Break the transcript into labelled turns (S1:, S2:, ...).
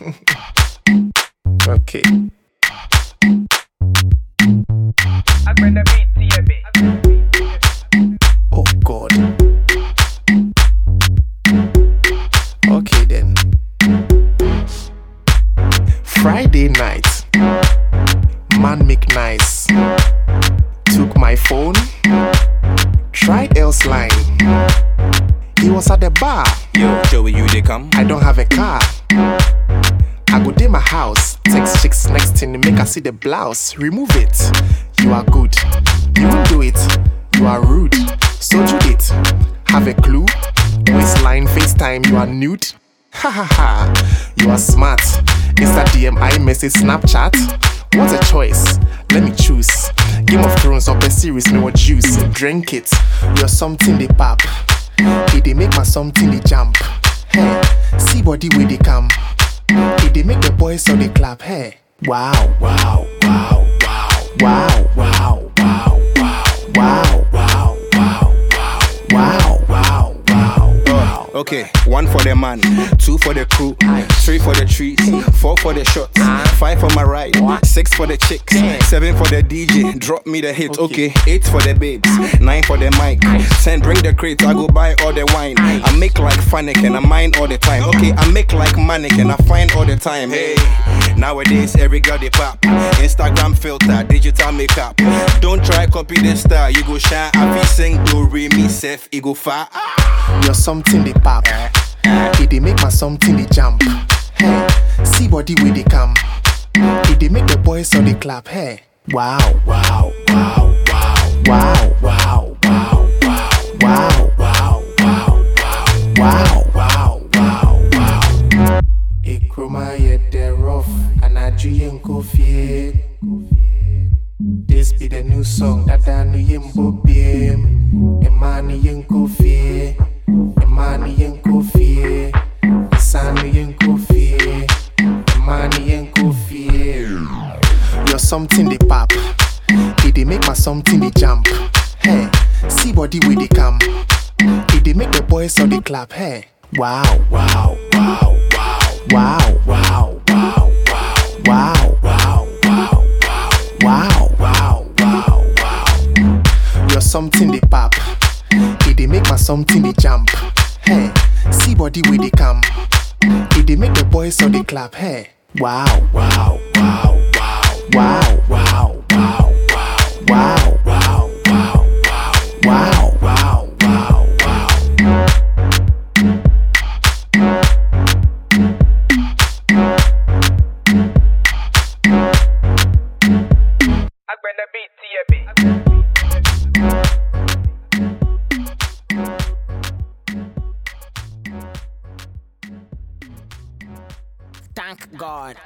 S1: okay. Oh God. Okay then. Friday night. Man make nice. Took my phone. Tried else line. He was at the bar.
S2: Yo, Joey, you they come?
S1: I don't have a car. I go to my house, text chicks next thing, make her see the blouse. Remove it. You are good. You won't do it. You are rude. So do it. Have a clue? Waistline, FaceTime, you are nude. Ha ha ha. You are smart. Insta DM, iMessage, Snapchat. What a choice. Let me choose. Game of Thrones or a series, no juice. Drink it. You're something they pop. It they make my something they jump. Hey, see body where they come. They make the boys so they clap. Hey, wow, wow, wow, wow, wow, wow,
S2: Okay, one for the man, two for the crew, three for the trees, four for the shots, five for my ride, six for the chicks, seven for the DJ. Drop me the hit. Okay, eight for the babes, nine for the mic, ten bring the crate. I go buy all the wine. I make like Fanic and I mine all the time. Okay, I make like Manic and I find all the time. Hey, nowadays every girl they pop. Instagram filter, digital makeup. Don't try copy the style, you go shine. I be sing do re me self, you go far.
S1: You're something they pop. It they make my something they jump. Hey, see body where they come. It they make the boys so they clap. Hey, wow, wow, wow, wow, wow, wow, wow, wow, wow, wow, wow, wow, wow, wow, wow. Ekroma yet they rough, and I dream coffee. This be the new song that I know yimbo bim. Emani yen kofi, something they pop, it they make my something they jump. Hey, see body where they come, it they make the boys so they clap. Hey, wow, wow, wow, wow, wow, wow, wow, wow, wow, wow, wow, wow, wow. You're something they pop. It they make my something they jump. Hey, see body where they come. It they make the boys so they clap. Hey, wow, wow, wow, wow, wow, wow, wow, wow, wow, wow, wow, wow, wow, wow, wow.
S3: Thank God.